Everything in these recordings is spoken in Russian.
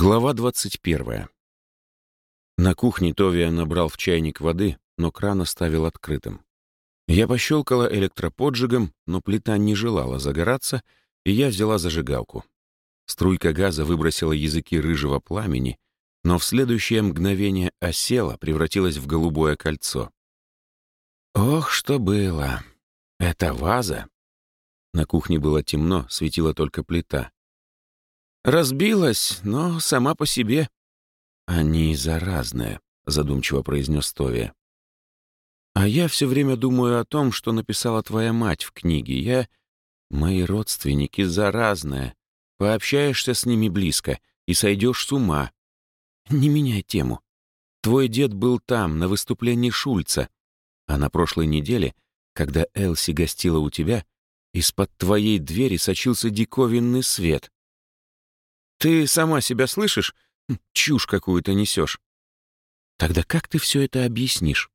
Глава 21. На кухне Товия набрал в чайник воды, но кран оставил открытым. Я пощелкала электроподжигом, но плита не желала загораться, и я взяла зажигалку. Струйка газа выбросила языки рыжего пламени, но в следующее мгновение осела, превратилась в голубое кольцо. Ох, что было! Это ваза! На кухне было темно, светила только плита. «Разбилась, но сама по себе». «Они заразные», — задумчиво произнес Товия. «А я все время думаю о том, что написала твоя мать в книге. Я... Мои родственники заразные. Пообщаешься с ними близко и сойдешь с ума. Не меняй тему. Твой дед был там, на выступлении Шульца, а на прошлой неделе, когда Элси гостила у тебя, из-под твоей двери сочился диковинный свет. Ты сама себя слышишь? Хм, чушь какую-то несешь. Тогда как ты все это объяснишь?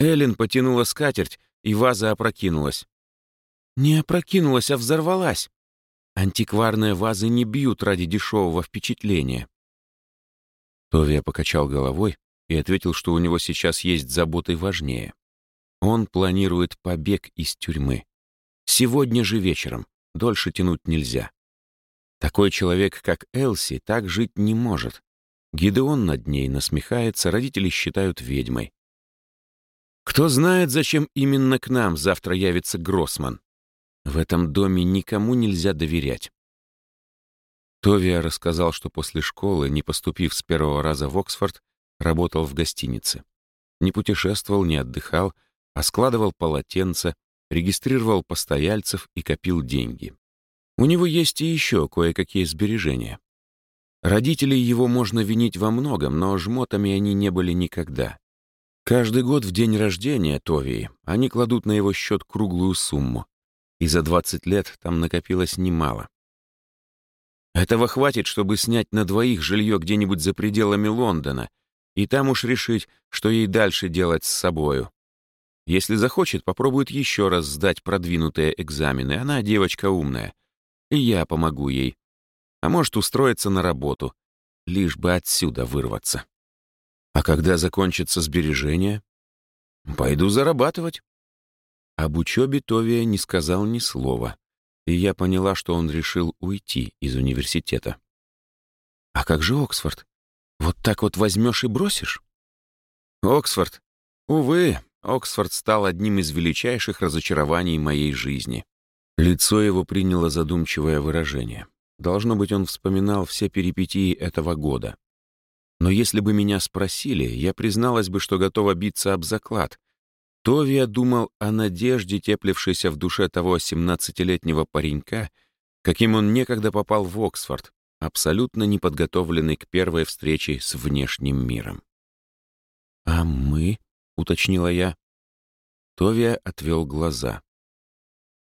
Эллен потянула скатерть, и ваза опрокинулась. Не опрокинулась, а взорвалась. Антикварные вазы не бьют ради дешевого впечатления. Товия покачал головой и ответил, что у него сейчас есть заботы важнее. Он планирует побег из тюрьмы. Сегодня же вечером. Дольше тянуть нельзя. Такой человек, как Элси, так жить не может. Гидеон над ней насмехается, родители считают ведьмой. Кто знает, зачем именно к нам завтра явится Гроссман. В этом доме никому нельзя доверять. Товия рассказал, что после школы, не поступив с первого раза в Оксфорд, работал в гостинице. Не путешествовал, не отдыхал, а складывал полотенца, регистрировал постояльцев и копил деньги. У него есть и еще кое-какие сбережения. Родителей его можно винить во многом, но жмотами они не были никогда. Каждый год в день рождения Товии они кладут на его счет круглую сумму, и за 20 лет там накопилось немало. Этого хватит, чтобы снять на двоих жилье где-нибудь за пределами Лондона, и там уж решить, что ей дальше делать с собою. Если захочет, попробует еще раз сдать продвинутые экзамены. Она девочка умная и я помогу ей. А может, устроиться на работу, лишь бы отсюда вырваться. А когда закончится сбережение? Пойду зарабатывать. Об учебе Товия не сказал ни слова, и я поняла, что он решил уйти из университета. А как же Оксфорд? Вот так вот возьмешь и бросишь? Оксфорд. Увы, Оксфорд стал одним из величайших разочарований моей жизни. Лицо его приняло задумчивое выражение. Должно быть, он вспоминал все перипетии этого года. Но если бы меня спросили, я призналась бы, что готова биться об заклад. Товия думал о надежде, теплившейся в душе того 17-летнего паренька, каким он некогда попал в Оксфорд, абсолютно неподготовленный к первой встрече с внешним миром. «А мы?» — уточнила я. Товия отвел глаза.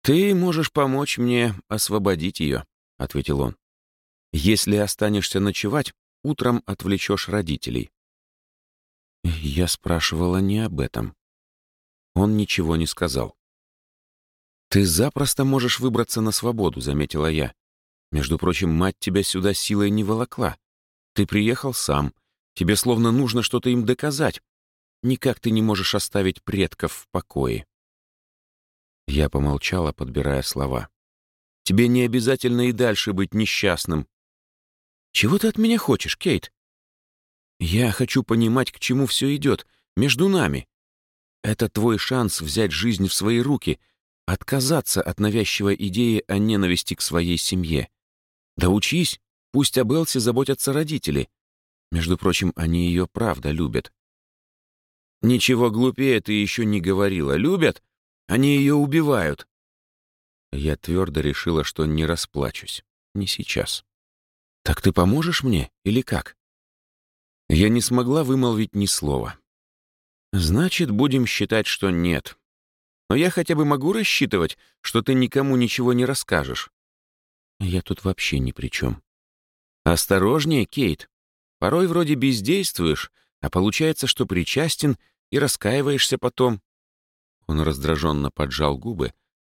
«Ты можешь помочь мне освободить ее», — ответил он. «Если останешься ночевать, утром отвлечешь родителей». Я спрашивала не об этом. Он ничего не сказал. «Ты запросто можешь выбраться на свободу», — заметила я. «Между прочим, мать тебя сюда силой не волокла. Ты приехал сам. Тебе словно нужно что-то им доказать. Никак ты не можешь оставить предков в покое». Я помолчала, подбирая слова. «Тебе не обязательно и дальше быть несчастным». «Чего ты от меня хочешь, Кейт?» «Я хочу понимать, к чему все идет, между нами. Это твой шанс взять жизнь в свои руки, отказаться от навязчивой идеи о ненависти к своей семье. Да учись, пусть об Элсе заботятся родители. Между прочим, они ее правда любят». «Ничего глупее ты еще не говорила. Любят? Они ее убивают. Я твердо решила, что не расплачусь. Не сейчас. Так ты поможешь мне или как? Я не смогла вымолвить ни слова. Значит, будем считать, что нет. Но я хотя бы могу рассчитывать, что ты никому ничего не расскажешь. Я тут вообще ни при чем. Осторожнее, Кейт. Порой вроде бездействуешь, а получается, что причастен и раскаиваешься потом. Он раздраженно поджал губы,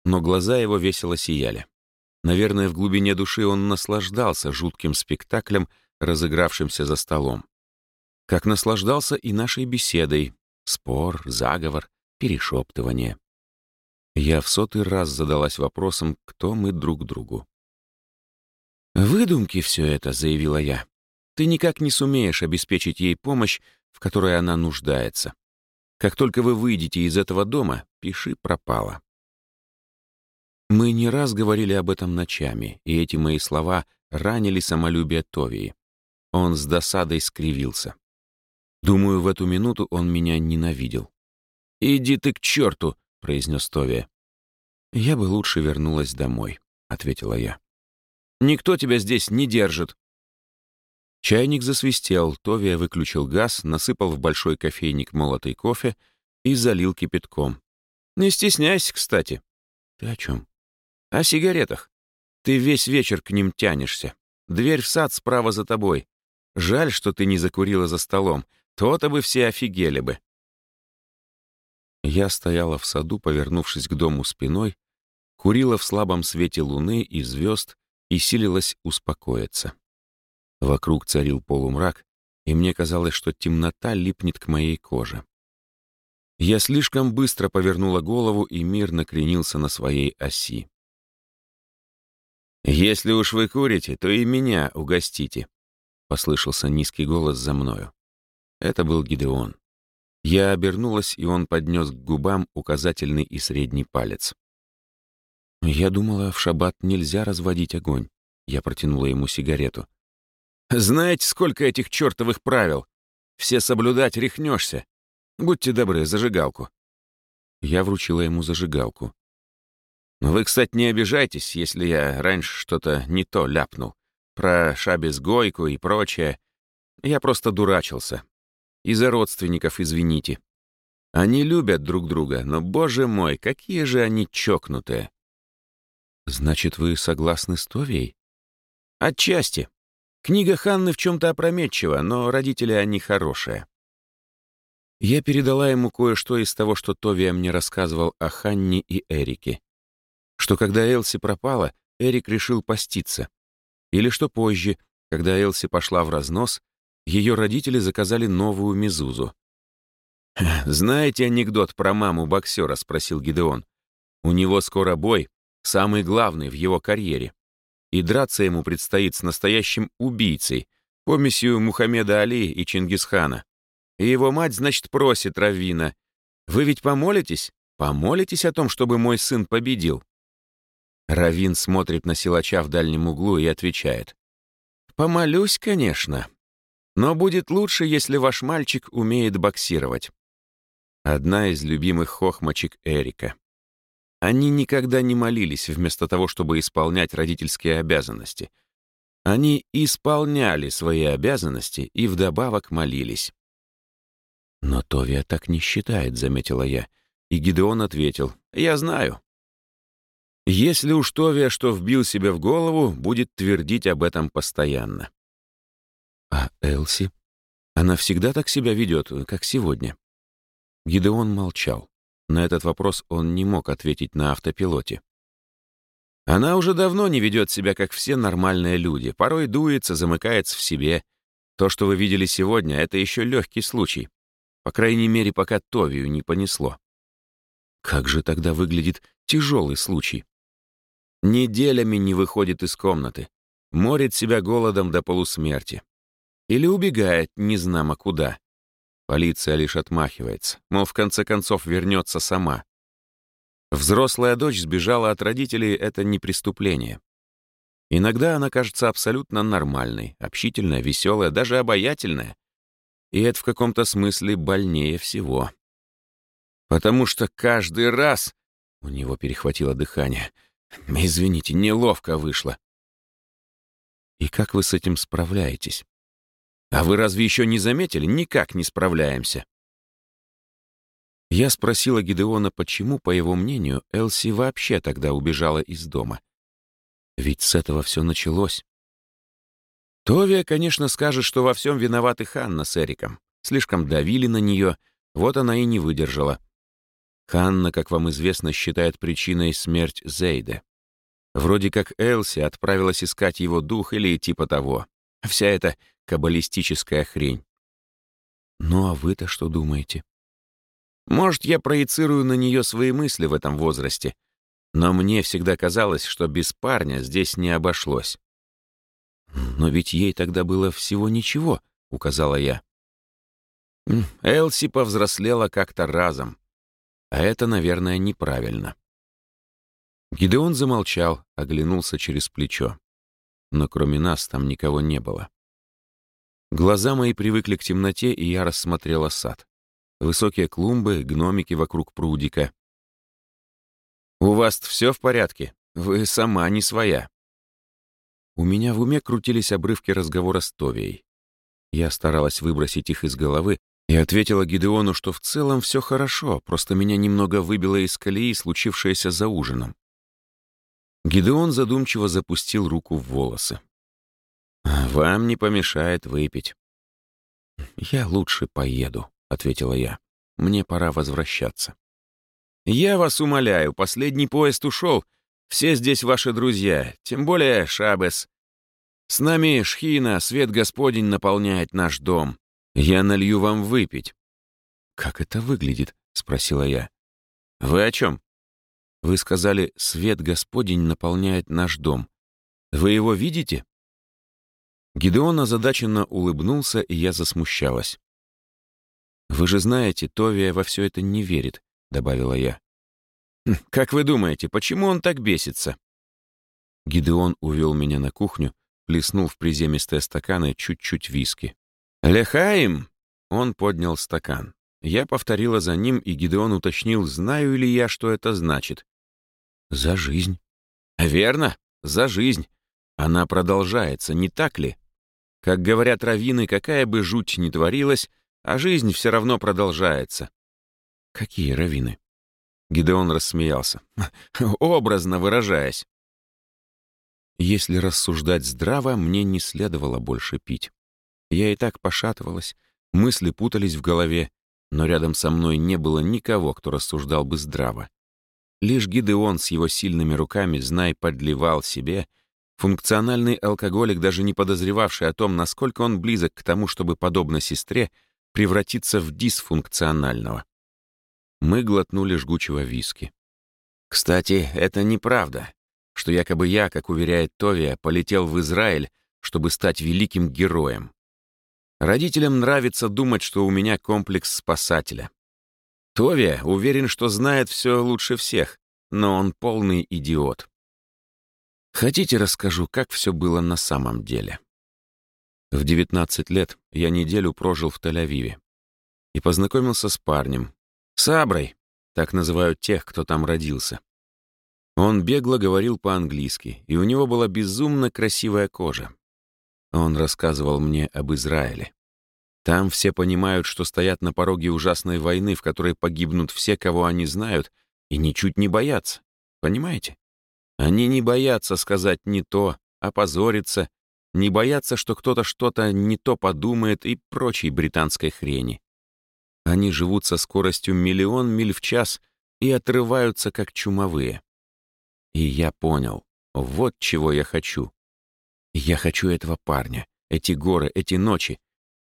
но глаза его весело сияли. Наверное, в глубине души он наслаждался жутким спектаклем, разыгравшимся за столом. Как наслаждался и нашей беседой. Спор, заговор, перешептывание. Я в сотый раз задалась вопросом, кто мы друг другу. «Выдумки все это», — заявила я. «Ты никак не сумеешь обеспечить ей помощь, в которой она нуждается. Как только вы выйдете из этого дома, пиши пропало». Мы не раз говорили об этом ночами, и эти мои слова ранили самолюбие Товии. Он с досадой скривился. Думаю, в эту минуту он меня ненавидел. «Иди ты к черту!» — произнес Товия. «Я бы лучше вернулась домой», — ответила я. «Никто тебя здесь не держит». Чайник засвистел, Товия выключил газ, насыпал в большой кофейник молотый кофе и залил кипятком. «Не стесняйся, кстати». «Ты о чем?» «О сигаретах. Ты весь вечер к ним тянешься. Дверь в сад справа за тобой. Жаль, что ты не закурила за столом. То-то бы все офигели бы». Я стояла в саду, повернувшись к дому спиной, курила в слабом свете луны и звезд и силилась успокоиться. Вокруг царил полумрак, и мне казалось, что темнота липнет к моей коже. Я слишком быстро повернула голову, и мир накренился на своей оси. «Если уж вы курите, то и меня угостите», — послышался низкий голос за мною. Это был Гидеон. Я обернулась, и он поднес к губам указательный и средний палец. «Я думала, в шаббат нельзя разводить огонь». Я протянула ему сигарету. «Знаете, сколько этих чертовых правил? Все соблюдать рехнешься. Будьте добры, зажигалку». Я вручила ему зажигалку. Вы, кстати, не обижайтесь, если я раньше что-то не то ляпнул. Про шабезгойку и прочее. Я просто дурачился. Из-за родственников извините. Они любят друг друга, но, боже мой, какие же они чокнутые. Значит, вы согласны с Товией? Отчасти. Книга Ханны в чем-то опрометчива, но родители они хорошие. Я передала ему кое-что из того, что Товия мне рассказывал о Ханне и Эрике что когда Элси пропала, Эрик решил поститься. Или что позже, когда Элси пошла в разнос, ее родители заказали новую мезузу. «Знаете анекдот про маму-боксера?» — спросил Гидеон. «У него скоро бой, самый главный в его карьере. И драться ему предстоит с настоящим убийцей, помесью Мухаммеда Али и Чингисхана. И его мать, значит, просит Равина, «Вы ведь помолитесь? Помолитесь о том, чтобы мой сын победил?» Равин смотрит на силача в дальнем углу и отвечает. «Помолюсь, конечно. Но будет лучше, если ваш мальчик умеет боксировать». Одна из любимых хохмочек Эрика. Они никогда не молились вместо того, чтобы исполнять родительские обязанности. Они исполняли свои обязанности и вдобавок молились. «Но Товия так не считает», — заметила я. И Гидеон ответил, «Я знаю. Если уж Товия что вбил себе в голову, будет твердить об этом постоянно. А Элси? Она всегда так себя ведет, как сегодня? Гидеон молчал. На этот вопрос он не мог ответить на автопилоте. Она уже давно не ведет себя, как все нормальные люди. Порой дуется, замыкается в себе. То, что вы видели сегодня, это еще легкий случай. По крайней мере, пока Товию не понесло. Как же тогда выглядит тяжелый случай? Неделями не выходит из комнаты, морит себя голодом до полусмерти. Или убегает, не знамо куда. Полиция лишь отмахивается, мол, в конце концов вернется сама. Взрослая дочь сбежала от родителей — это не преступление. Иногда она кажется абсолютно нормальной, общительная, веселая, даже обаятельная. И это в каком-то смысле больнее всего. Потому что каждый раз... У него перехватило дыхание — Извините, неловко вышло. И как вы с этим справляетесь? А вы разве еще не заметили? Никак не справляемся. Я спросила Гидеона, почему, по его мнению, Элси вообще тогда убежала из дома. Ведь с этого все началось. Товия, конечно, скажет, что во всем виноваты Ханна с Эриком. Слишком давили на нее, вот она и не выдержала. Ханна, как вам известно, считает причиной смерть Зейда. Вроде как Элси отправилась искать его дух или типа того. Вся эта каббалистическая хрень. Ну а вы-то что думаете? Может, я проецирую на нее свои мысли в этом возрасте, но мне всегда казалось, что без парня здесь не обошлось. «Но ведь ей тогда было всего ничего», — указала я. Элси повзрослела как-то разом. А это, наверное, неправильно. Гидеон замолчал, оглянулся через плечо. Но кроме нас там никого не было. Глаза мои привыкли к темноте, и я рассмотрела сад. Высокие клумбы, гномики вокруг прудика. «У вас все в порядке? Вы сама не своя». У меня в уме крутились обрывки разговора с Товией. Я старалась выбросить их из головы, и ответила Гидеону, что в целом все хорошо, просто меня немного выбило из колеи случившееся за ужином. Гидеон задумчиво запустил руку в волосы. «Вам не помешает выпить». «Я лучше поеду», — ответила я. «Мне пора возвращаться». «Я вас умоляю, последний поезд ушел. Все здесь ваши друзья, тем более Шабес. С нами Шхина, свет Господень наполняет наш дом. Я налью вам выпить». «Как это выглядит?» — спросила я. «Вы о чем?» «Вы сказали, свет Господень наполняет наш дом. Вы его видите?» Гидеон озадаченно улыбнулся, и я засмущалась. «Вы же знаете, Товия во все это не верит», — добавила я. «Хм, «Как вы думаете, почему он так бесится?» Гидеон увел меня на кухню, плеснул в приземистые стаканы чуть-чуть виски. «Лехаим!» Он поднял стакан. Я повторила за ним, и Гидеон уточнил, знаю ли я, что это значит. «За жизнь». «Верно, за жизнь. Она продолжается, не так ли? Как говорят раввины, какая бы жуть ни творилась, а жизнь все равно продолжается». «Какие раввины?» Гидеон рассмеялся. «Образно выражаясь». Если рассуждать здраво, мне не следовало больше пить. Я и так пошатывалась, мысли путались в голове, но рядом со мной не было никого, кто рассуждал бы здраво. Лишь Гидеон с его сильными руками, знай, подливал себе, функциональный алкоголик, даже не подозревавший о том, насколько он близок к тому, чтобы, подобно сестре, превратиться в дисфункционального. Мы глотнули жгучего виски. Кстати, это неправда, что якобы я, как уверяет Товия, полетел в Израиль, чтобы стать великим героем. Родителям нравится думать, что у меня комплекс спасателя. Товия уверен, что знает все лучше всех, но он полный идиот. Хотите, расскажу, как все было на самом деле? В 19 лет я неделю прожил в Тель-Авиве и познакомился с парнем, Саброй, так называют тех, кто там родился. Он бегло говорил по-английски, и у него была безумно красивая кожа. Он рассказывал мне об Израиле. Там все понимают, что стоят на пороге ужасной войны, в которой погибнут все, кого они знают, и ничуть не боятся. Понимаете? Они не боятся сказать не то, опозориться, не боятся, что кто-то что-то не то подумает и прочей британской хрени. Они живут со скоростью миллион миль в час и отрываются, как чумовые. И я понял, вот чего я хочу. Я хочу этого парня, эти горы, эти ночи.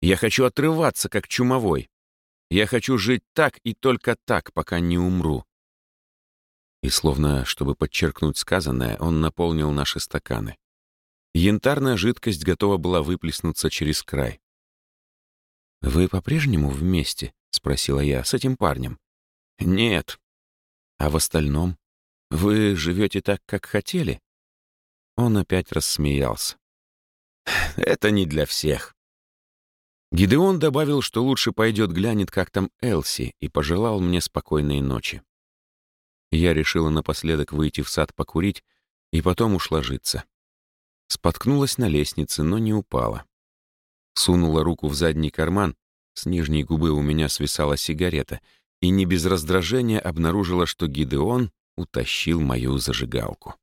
Я хочу отрываться, как чумовой. Я хочу жить так и только так, пока не умру. И словно, чтобы подчеркнуть сказанное, он наполнил наши стаканы. Янтарная жидкость готова была выплеснуться через край. «Вы по-прежнему вместе?» — спросила я, — «с этим парнем?» «Нет». «А в остальном? Вы живете так, как хотели?» Он опять рассмеялся. «Это не для всех». Гидеон добавил, что лучше пойдет глянет, как там Элси, и пожелал мне спокойной ночи. Я решила напоследок выйти в сад покурить и потом уж ложиться. Споткнулась на лестнице, но не упала. Сунула руку в задний карман, с нижней губы у меня свисала сигарета, и не без раздражения обнаружила, что Гидеон утащил мою зажигалку.